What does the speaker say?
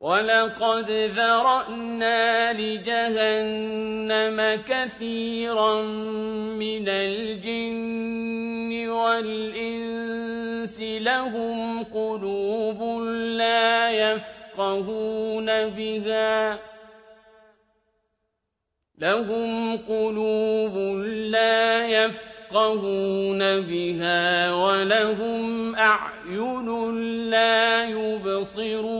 وَلَقَدْ ذَرَأْنَا لِجَهَنَّمَ كَثِيرًا مِنَ الْجِنِّ وَالْإِنسِ لَهُمْ قُلُوبٌ لَّا يَفْقَهُونَ بِهَا لَهُمْ قُلُوبٌ لَّا يَفْقَهُونَ بِهَا وَلَهُمْ أَعْيُنٌ لَّا يُبْصِرُونَ